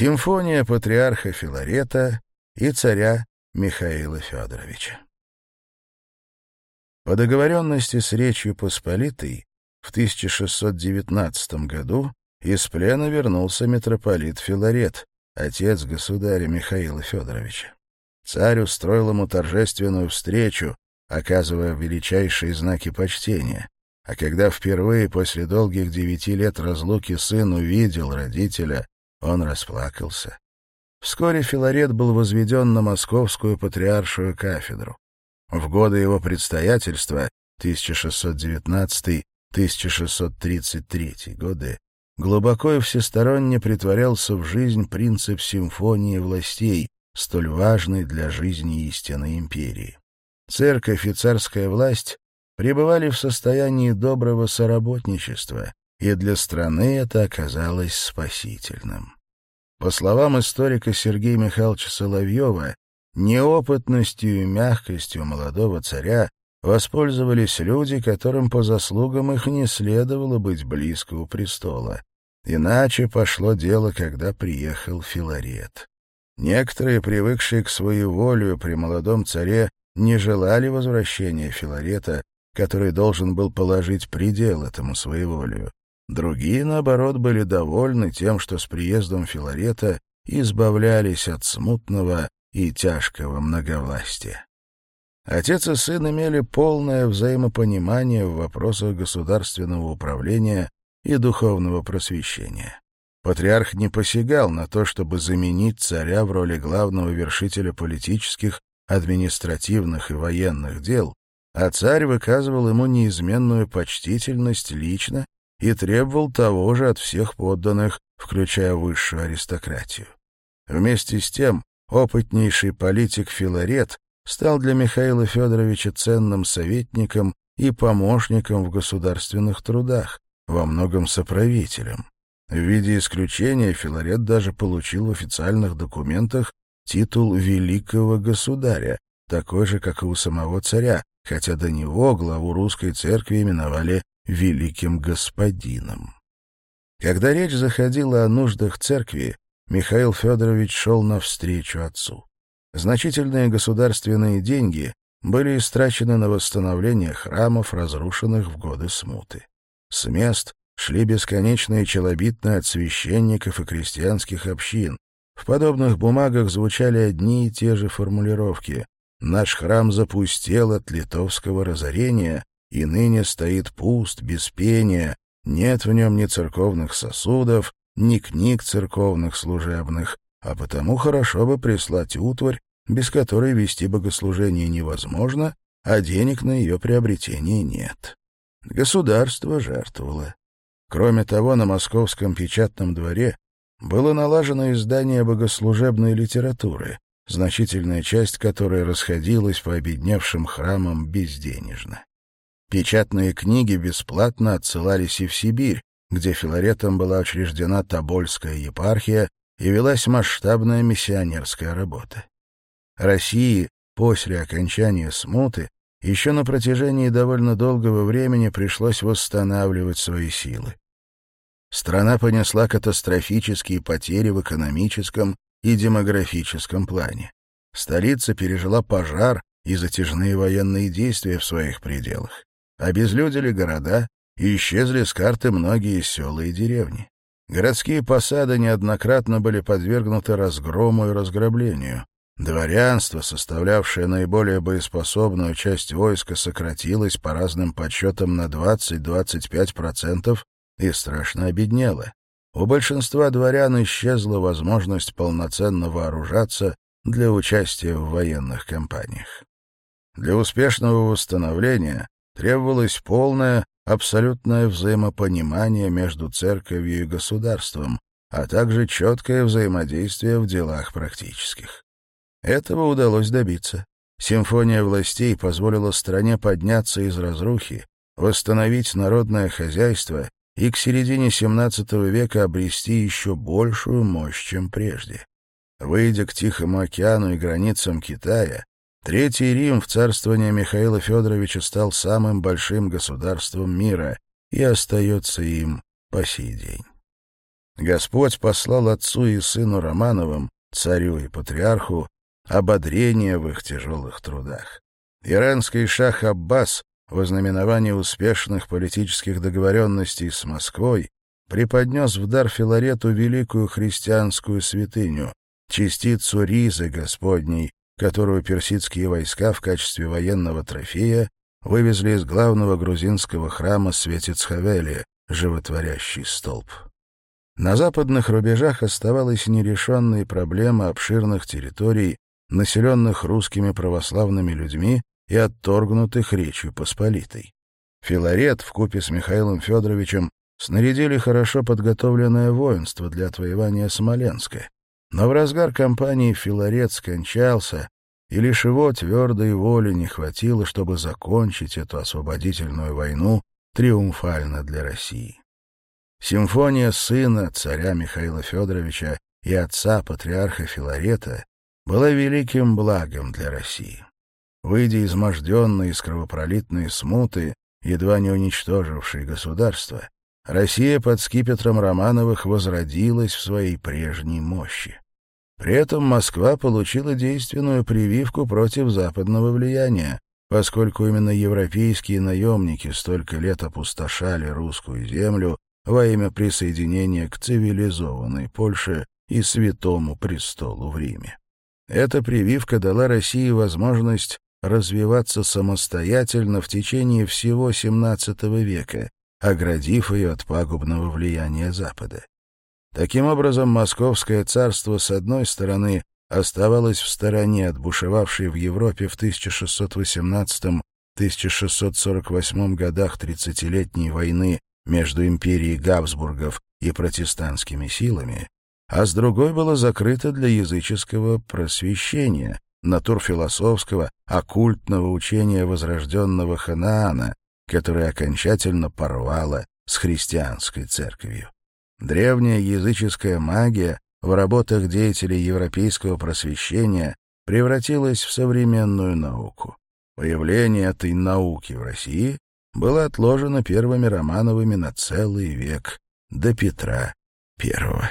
Симфония патриарха Филарета и царя Михаила Федоровича. По договоренности с Речью Посполитой в 1619 году из плена вернулся митрополит Филарет, отец государя Михаила Федоровича. Царь устроил ему торжественную встречу, оказывая величайшие знаки почтения. А когда впервые после долгих девяти лет разлуки сын увидел родителя он расплакался. Вскоре Филарет был возведен на московскую патриаршую кафедру. В годы его предстоятельства, 1619-1633 годы, глубоко и всесторонне притворялся в жизнь принцип симфонии властей, столь важный для жизни истинной империи. Церковь и царская власть пребывали в состоянии доброго соработничества, и для страны это оказалось спасительным. По словам историка Сергея Михайловича Соловьева, неопытностью и мягкостью молодого царя воспользовались люди, которым по заслугам их не следовало быть близко у престола. Иначе пошло дело, когда приехал Филарет. Некоторые, привыкшие к своеволию при молодом царе, не желали возвращения Филарета, который должен был положить предел этому своеволию. Другие, наоборот, были довольны тем, что с приездом Филарета избавлялись от смутного и тяжкого многовластия. Отец и сын имели полное взаимопонимание в вопросах государственного управления и духовного просвещения. Патриарх не посягал на то, чтобы заменить царя в роли главного вершителя политических, административных и военных дел, а царь выказывал ему неизменную почтительность лично и требовал того же от всех подданных, включая высшую аристократию. Вместе с тем опытнейший политик Филарет стал для Михаила Федоровича ценным советником и помощником в государственных трудах, во многом соправителем. В виде исключения Филарет даже получил в официальных документах титул «Великого государя», такой же, как и у самого царя, хотя до него главу русской церкви именовали великим господином. Когда речь заходила о нуждах церкви, Михаил Федорович шел навстречу отцу. Значительные государственные деньги были истрачены на восстановление храмов, разрушенных в годы смуты. С мест шли бесконечные челобитные от священников и крестьянских общин. В подобных бумагах звучали одни и те же формулировки. «Наш храм запустел от литовского разорения», и ныне стоит пуст, без пения, нет в нем ни церковных сосудов, ни книг церковных служебных, а потому хорошо бы прислать утварь, без которой вести богослужение невозможно, а денег на ее приобретение нет. Государство жертвовало. Кроме того, на московском печатном дворе было налажено издание богослужебной литературы, значительная часть которой расходилась по обедневшим храмам безденежно. Печатные книги бесплатно отсылались и в Сибирь, где филаретом была учреждена Тобольская епархия и велась масштабная миссионерская работа. России после окончания смуты еще на протяжении довольно долгого времени пришлось восстанавливать свои силы. Страна понесла катастрофические потери в экономическом и демографическом плане. Столица пережила пожар и затяжные военные действия в своих пределах обезлюдили города и исчезли с карты многие села и деревни. Городские посады неоднократно были подвергнуты разгрому и разграблению. Дворянство, составлявшее наиболее боеспособную часть войска, сократилось по разным подсчетам на 20-25% и страшно обеднело. У большинства дворян исчезла возможность полноценно вооружаться для участия в военных кампаниях. Для успешного восстановления требовалось полное, абсолютное взаимопонимание между церковью и государством, а также четкое взаимодействие в делах практических. Этого удалось добиться. Симфония властей позволила стране подняться из разрухи, восстановить народное хозяйство и к середине XVII века обрести еще большую мощь, чем прежде. Выйдя к Тихому океану и границам Китая, Третий Рим в царствование Михаила Федоровича стал самым большим государством мира и остается им по сей день. Господь послал отцу и сыну Романовым, царю и патриарху, ободрение в их тяжелых трудах. Иранский шах Аббас в ознаменование успешных политических договоренностей с Москвой преподнес в дар Филарету великую христианскую святыню, частицу ризы Господней, которую персидские войска в качестве военного трофея вывезли из главного грузинского храма Светицхавели, животворящий столб. На западных рубежах оставалась нерешенная проблема обширных территорий, населенных русскими православными людьми и отторгнутых Речью Посполитой. Филарет вкупе с Михаилом Федоровичем снарядили хорошо подготовленное воинство для отвоевания Смоленска, но в разгар кампании Филарет скончался, и лишь его твердой воли не хватило, чтобы закончить эту освободительную войну триумфально для России. Симфония сына царя Михаила Федоровича и отца патриарха Филарета была великим благом для России. Выйдя изможденной из кровопролитной смуты, едва не уничтожившей государство, Россия под скипетром Романовых возродилась в своей прежней мощи. При этом Москва получила действенную прививку против западного влияния, поскольку именно европейские наемники столько лет опустошали русскую землю во имя присоединения к цивилизованной Польше и Святому Престолу в Риме. Эта прививка дала России возможность развиваться самостоятельно в течение всего XVII века, оградив ее от пагубного влияния Запада. Таким образом, Московское царство, с одной стороны, оставалось в стороне от бушевавшей в Европе в 1618-1648 годах тридцатилетней войны между империей Габсбургов и протестантскими силами, а с другой было закрыто для языческого просвещения, натурфилософского, оккультного учения возрожденного Ханаана, которая окончательно порвала с христианской церковью. Древняя языческая магия в работах деятелей европейского просвещения превратилась в современную науку. Появление этой науки в России было отложено первыми Романовыми на целый век, до Петра Первого.